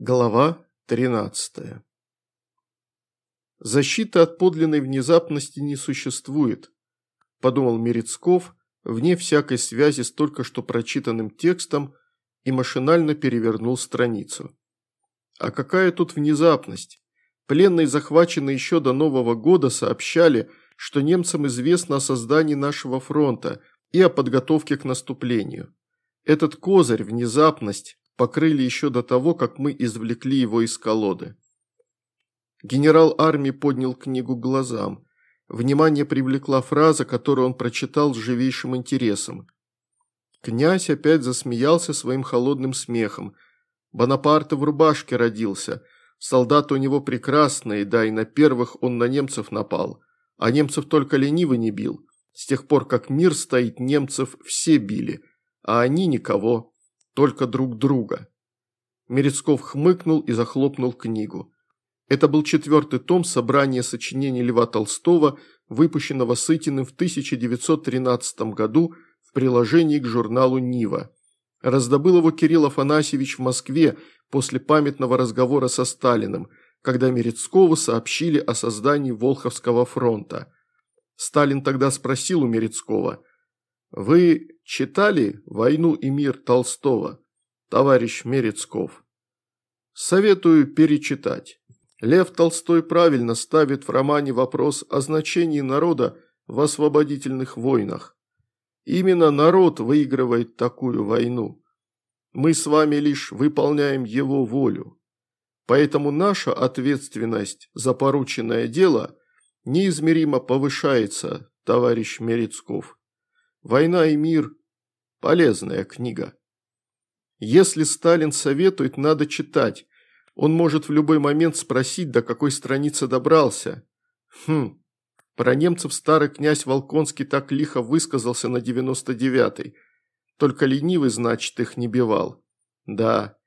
Глава 13 «Защиты от подлинной внезапности не существует», – подумал Мерецков, вне всякой связи с только что прочитанным текстом, и машинально перевернул страницу. А какая тут внезапность? Пленные, захваченные еще до Нового года, сообщали, что немцам известно о создании нашего фронта и о подготовке к наступлению. Этот козырь, внезапность, покрыли еще до того, как мы извлекли его из колоды. Генерал армии поднял книгу глазам. Внимание привлекла фраза, которую он прочитал с живейшим интересом. Князь опять засмеялся своим холодным смехом. Бонапарт в рубашке родился. Солдаты у него прекрасные, да и на первых он на немцев напал. А немцев только ленивый не бил. С тех пор, как мир стоит, немцев все били, а они никого только друг друга. Мерецков хмыкнул и захлопнул книгу. Это был четвертый том собрания сочинений Льва Толстого, выпущенного Сытиным в 1913 году в приложении к журналу «Нива». Раздобыл его Кирилл Афанасьевич в Москве после памятного разговора со Сталиным, когда Мерецкову сообщили о создании Волховского фронта. Сталин тогда спросил у Мерецкого, «Вы читали «Войну и мир» Толстого, товарищ Мерецков?» Советую перечитать. Лев Толстой правильно ставит в романе вопрос о значении народа в освободительных войнах. Именно народ выигрывает такую войну. Мы с вами лишь выполняем его волю. Поэтому наша ответственность за порученное дело неизмеримо повышается, товарищ Мерецков. «Война и мир» – полезная книга. Если Сталин советует, надо читать. Он может в любой момент спросить, до какой страницы добрался. Хм, про немцев старый князь Волконский так лихо высказался на 99-й. Только ленивый, значит, их не бивал. Да,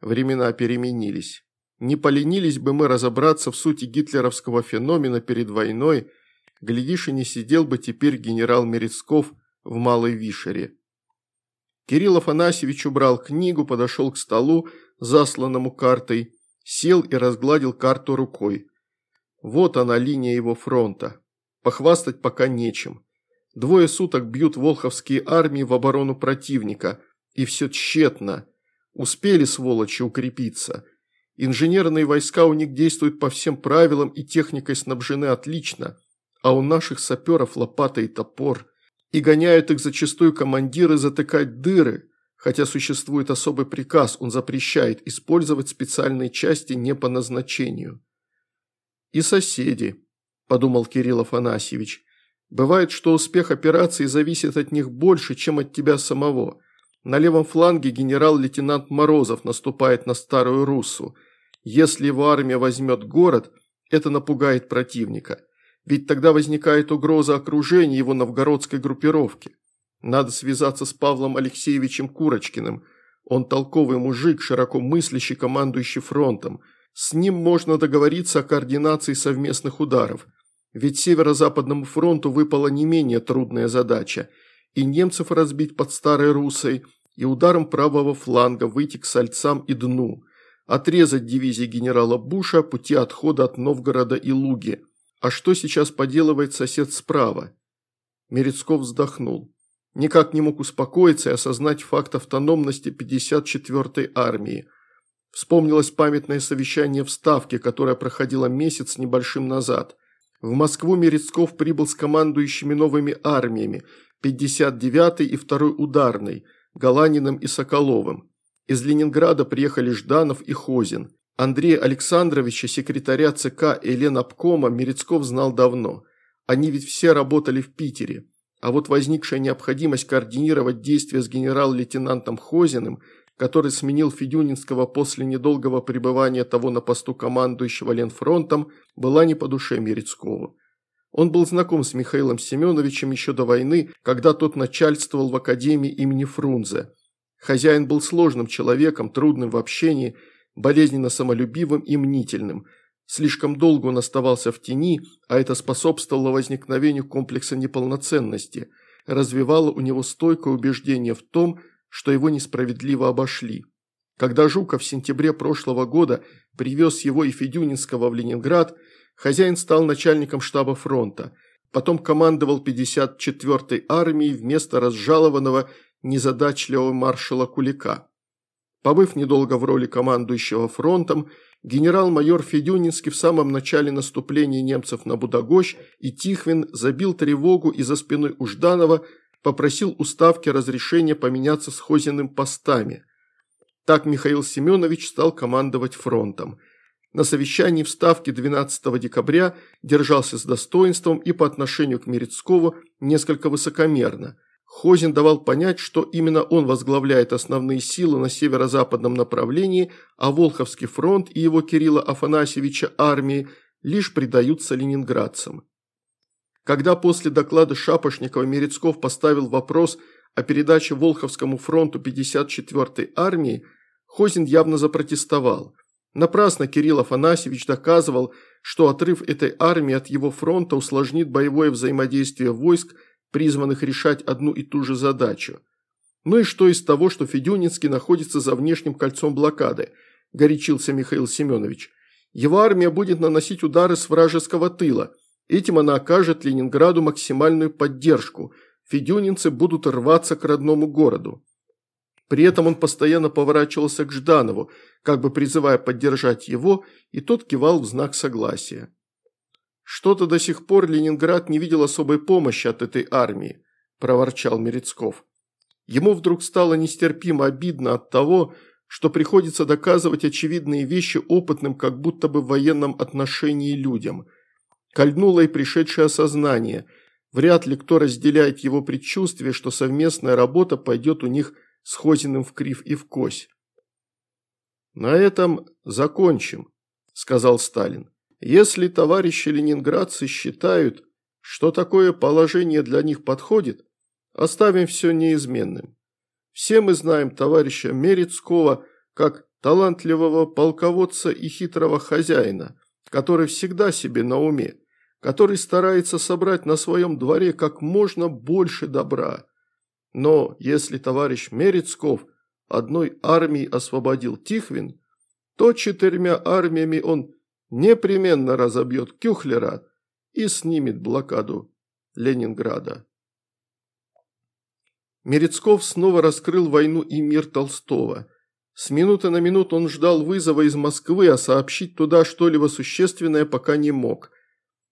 времена переменились. Не поленились бы мы разобраться в сути гитлеровского феномена перед войной, глядишь, и не сидел бы теперь генерал Мерецков – в Малой Вишере. Кирилл Афанасьевич убрал книгу, подошел к столу, засланному картой, сел и разгладил карту рукой. Вот она, линия его фронта. Похвастать пока нечем. Двое суток бьют волховские армии в оборону противника. И все тщетно. Успели, сволочи, укрепиться. Инженерные войска у них действуют по всем правилам и техникой снабжены отлично. А у наших саперов лопата и топор и гоняют их зачастую командиры затыкать дыры, хотя существует особый приказ, он запрещает использовать специальные части не по назначению. И соседи, подумал Кирилл Афанасьевич, бывает, что успех операции зависит от них больше, чем от тебя самого. На левом фланге генерал-лейтенант Морозов наступает на Старую Руссу. Если его армия возьмет город, это напугает противника. Ведь тогда возникает угроза окружения его новгородской группировки. Надо связаться с Павлом Алексеевичем Курочкиным. Он толковый мужик, широко мыслящий, командующий фронтом. С ним можно договориться о координации совместных ударов. Ведь Северо-Западному фронту выпала не менее трудная задача. И немцев разбить под Старой Русой, и ударом правого фланга выйти к Сальцам и Дну. Отрезать дивизии генерала Буша пути отхода от Новгорода и Луги – а что сейчас поделывает сосед справа? Мерецков вздохнул. Никак не мог успокоиться и осознать факт автономности 54-й армии. Вспомнилось памятное совещание в Ставке, которое проходило месяц небольшим назад. В Москву Мерецков прибыл с командующими новыми армиями 59-й и 2-й ударной, Галаниным и Соколовым. Из Ленинграда приехали Жданов и Хозин. Андрея Александровича, секретаря ЦК и Ленобкома, Мерецков знал давно. Они ведь все работали в Питере. А вот возникшая необходимость координировать действия с генерал-лейтенантом Хозиным, который сменил Федюнинского после недолгого пребывания того на посту командующего Ленфронтом, была не по душе Мерецкову. Он был знаком с Михаилом Семеновичем еще до войны, когда тот начальствовал в Академии имени Фрунзе. Хозяин был сложным человеком, трудным в общении – болезненно самолюбивым и мнительным. Слишком долго он оставался в тени, а это способствовало возникновению комплекса неполноценности, развивало у него стойкое убеждение в том, что его несправедливо обошли. Когда Жуков в сентябре прошлого года привез его и Федюнинского в Ленинград, хозяин стал начальником штаба фронта, потом командовал 54-й армией вместо разжалованного незадачливого маршала Кулика. Побыв недолго в роли командующего фронтом, генерал-майор Федюнинский в самом начале наступления немцев на Будагощ и Тихвин забил тревогу и за спиной у Жданова попросил у Ставки разрешения поменяться с Хозиным постами. Так Михаил Семенович стал командовать фронтом. На совещании в Ставке 12 декабря держался с достоинством и по отношению к Мерецкову несколько высокомерно. Хозин давал понять, что именно он возглавляет основные силы на северо-западном направлении, а Волховский фронт и его Кирилла Афанасьевича армии лишь предаются ленинградцам. Когда после доклада Шапошникова Мерецков поставил вопрос о передаче Волховскому фронту 54-й армии, Хозин явно запротестовал. Напрасно Кирилл Афанасьевич доказывал, что отрыв этой армии от его фронта усложнит боевое взаимодействие войск, призванных решать одну и ту же задачу. Ну и что из того, что Федюнинский находится за внешним кольцом блокады, горячился Михаил Семенович. Его армия будет наносить удары с вражеского тыла – Этим она окажет Ленинграду максимальную поддержку. Федюнинцы будут рваться к родному городу. При этом он постоянно поворачивался к Жданову, как бы призывая поддержать его, и тот кивал в знак согласия. «Что-то до сих пор Ленинград не видел особой помощи от этой армии», – проворчал Мерецков. Ему вдруг стало нестерпимо обидно от того, что приходится доказывать очевидные вещи опытным как будто бы в военном отношении людям – Кольнуло и пришедшее осознание. Вряд ли кто разделяет его предчувствие, что совместная работа пойдет у них с Хозиным в крив и в кось. «На этом закончим», – сказал Сталин. «Если товарищи ленинградцы считают, что такое положение для них подходит, оставим все неизменным. Все мы знаем товарища Мерецкого как талантливого полководца и хитрого хозяина, который всегда себе на уме, который старается собрать на своем дворе как можно больше добра. Но если товарищ Мерецков одной армией освободил Тихвин, то четырьмя армиями он непременно разобьет Кюхлера и снимет блокаду Ленинграда. Мерецков снова раскрыл войну и мир Толстого. С минуты на минуту он ждал вызова из Москвы, а сообщить туда что-либо существенное пока не мог.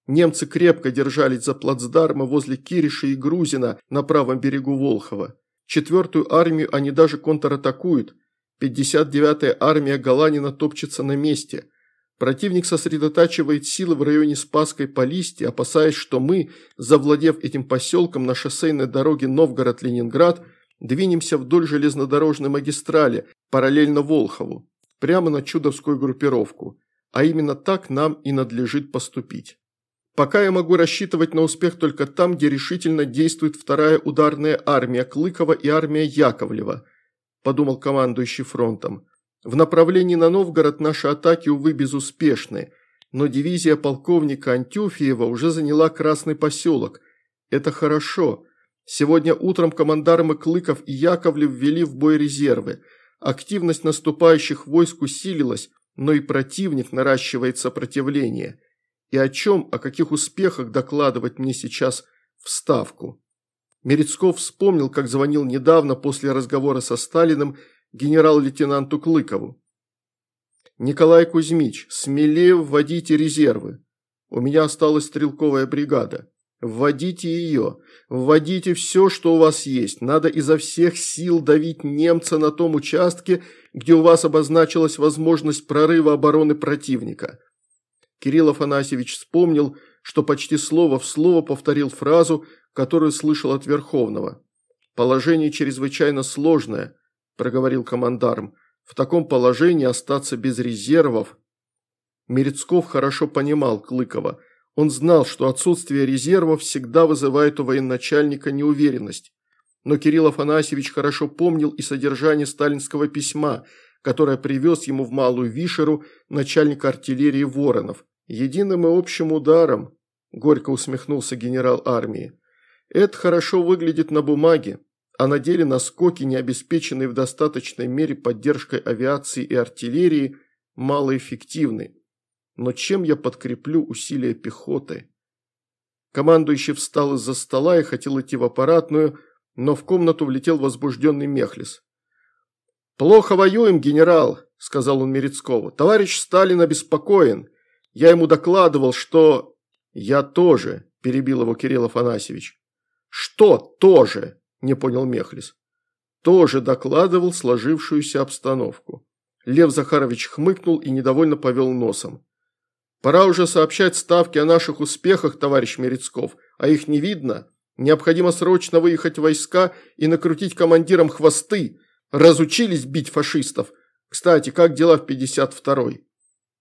Немцы крепко держались за плацдармы возле Кириша и Грузина на правом берегу Волхова. Четвертую армию они даже контратакуют. 59-я армия Галанина топчется на месте. Противник сосредотачивает силы в районе Спасской Полисти, опасаясь, что мы, завладев этим поселком на шоссейной дороге Новгород-Ленинград, двинемся вдоль железнодорожной магистрали, параллельно Волхову, прямо на чудовскую группировку. А именно так нам и надлежит поступить. Пока я могу рассчитывать на успех только там, где решительно действует вторая ударная армия Клыкова и армия Яковлева», – подумал командующий фронтом. «В направлении на Новгород наши атаки, увы, безуспешны, но дивизия полковника Антюфьева уже заняла Красный поселок. Это хорошо. Сегодня утром командармы Клыков и Яковлев ввели в бой резервы. Активность наступающих войск усилилась, но и противник наращивает сопротивление» и о чем, о каких успехах докладывать мне сейчас в Ставку. Мерецков вспомнил, как звонил недавно после разговора со Сталиным генерал-лейтенанту Клыкову. «Николай Кузьмич, смелее вводите резервы. У меня осталась стрелковая бригада. Вводите ее, вводите все, что у вас есть. Надо изо всех сил давить немца на том участке, где у вас обозначилась возможность прорыва обороны противника. Кирилл Афанасьевич вспомнил, что почти слово в слово повторил фразу, которую слышал от Верховного. «Положение чрезвычайно сложное», – проговорил командарм. «В таком положении остаться без резервов». Мерецков хорошо понимал Клыкова. Он знал, что отсутствие резервов всегда вызывает у военачальника неуверенность. Но Кирилл Афанасьевич хорошо помнил и содержание сталинского письма, которое привез ему в Малую Вишеру начальник артиллерии Воронов. «Единым и общим ударом», – горько усмехнулся генерал армии. «Это хорошо выглядит на бумаге, а на деле наскоки, не обеспеченные в достаточной мере поддержкой авиации и артиллерии, малоэффективны. Но чем я подкреплю усилия пехоты? Командующий встал из-за стола и хотел идти в аппаратную, но в комнату влетел возбужденный Мехлис. «Плохо воюем, генерал», – сказал он Мерецкову. «Товарищ Сталин обеспокоен. Я ему докладывал, что...» «Я тоже», – перебил его Кирилл Афанасьевич. «Что тоже?» – не понял Мехлис. «Тоже докладывал сложившуюся обстановку». Лев Захарович хмыкнул и недовольно повел носом. «Пора уже сообщать ставки о наших успехах, товарищ Мерецков, а их не видно. Необходимо срочно выехать в войска и накрутить командирам хвосты. Разучились бить фашистов. Кстати, как дела в 52-й?»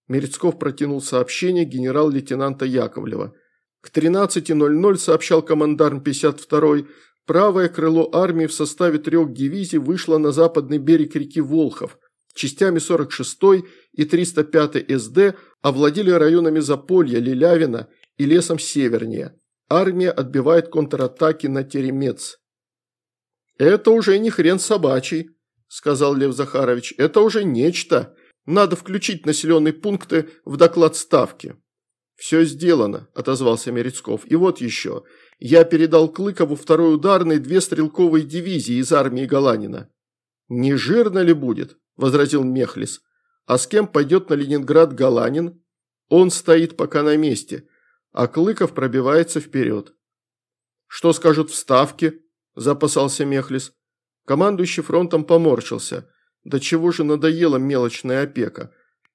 Мерецков протянул сообщение генерал-лейтенанта Яковлева. К 13.00 сообщал командарм 52-й, правое крыло армии в составе трех дивизий вышло на западный берег реки Волхов. Частями 46-й и 305-й СД овладели районами Заполья, Лилявина и лесом севернее. Армия отбивает контратаки на Теремец. «Это уже не хрен собачий», – сказал Лев Захарович. «Это уже нечто. Надо включить населенные пункты в доклад ставки». «Все сделано», – отозвался Мерецков. «И вот еще. Я передал Клыкову второй ударный две стрелковые дивизии из армии Галанина». «Не жирно ли будет?» – возразил Мехлис. «А с кем пойдет на Ленинград Галанин?» «Он стоит пока на месте а Клыков пробивается вперед. «Что скажут в Ставке?» – запасался Мехлис. Командующий фронтом поморщился. До чего же надоела мелочная опека.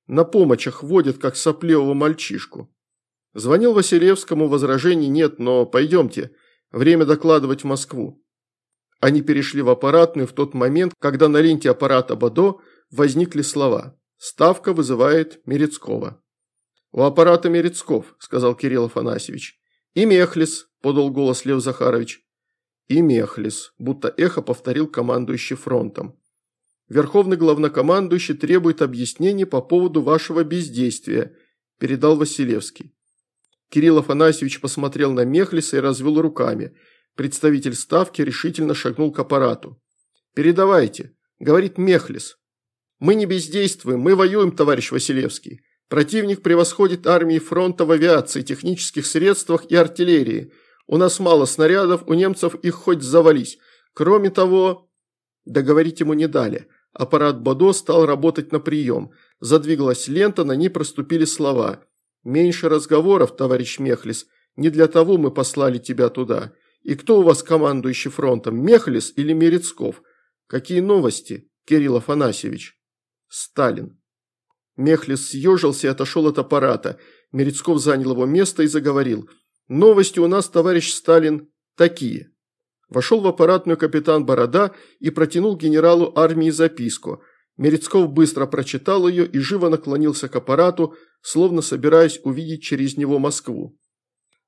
На помощах водят, как сопливого мальчишку. Звонил Василевскому, возражений нет, но пойдемте. Время докладывать в Москву. Они перешли в аппаратную в тот момент, когда на ленте аппарата БАДО возникли слова «Ставка вызывает Мерецкого». «У аппарата Мерецков», – сказал Кирилл Афанасьевич. «И Мехлис», – подал голос Лев Захарович. «И Мехлис», – будто эхо повторил командующий фронтом. «Верховный главнокомандующий требует объяснений по поводу вашего бездействия», – передал Василевский. Кирилл Афанасьевич посмотрел на Мехлиса и развел руками. Представитель ставки решительно шагнул к аппарату. «Передавайте», – говорит Мехлис. «Мы не бездействуем, мы воюем, товарищ Василевский. Противник превосходит армии фронта в авиации, технических средствах и артиллерии. У нас мало снарядов, у немцев их хоть завались. Кроме того...» Договорить ему не дали. Аппарат Бодо стал работать на прием. Задвигалась лента, на ней проступили слова. «Меньше разговоров, товарищ Мехлис. Не для того мы послали тебя туда. И кто у вас командующий фронтом, Мехлис или Мерецков? Какие новости, Кирилл Афанасьевич?» «Сталин». Мехлис съежился и отошел от аппарата. Мерецков занял его место и заговорил. «Новости у нас, товарищ Сталин, такие». Вошел в аппаратную капитан Борода и протянул генералу армии записку. Мерецков быстро прочитал ее и живо наклонился к аппарату, словно собираясь увидеть через него Москву.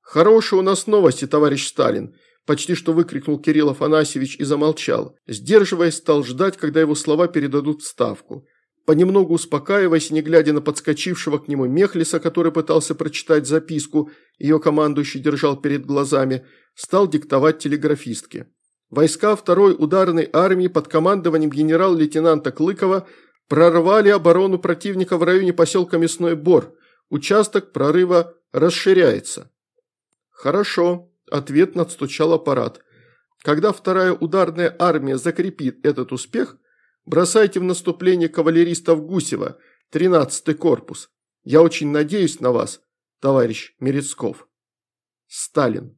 «Хорошие у нас новости, товарищ Сталин», – почти что выкрикнул Кирилл Афанасьевич и замолчал. Сдерживаясь, стал ждать, когда его слова передадут в Ставку. Понемногу успокаиваясь, не глядя на подскочившего к нему Мехлиса, который пытался прочитать записку, ее командующий держал перед глазами, стал диктовать телеграфистке. Войска второй ударной армии под командованием генерал-лейтенанта Клыкова прорвали оборону противника в районе поселка Мясной Бор. Участок прорыва расширяется. Хорошо, ответ надстучал аппарат. Когда вторая ударная армия закрепит этот успех – Бросайте в наступление кавалеристов Гусева, 13-й корпус. Я очень надеюсь на вас, товарищ Мерецков. Сталин.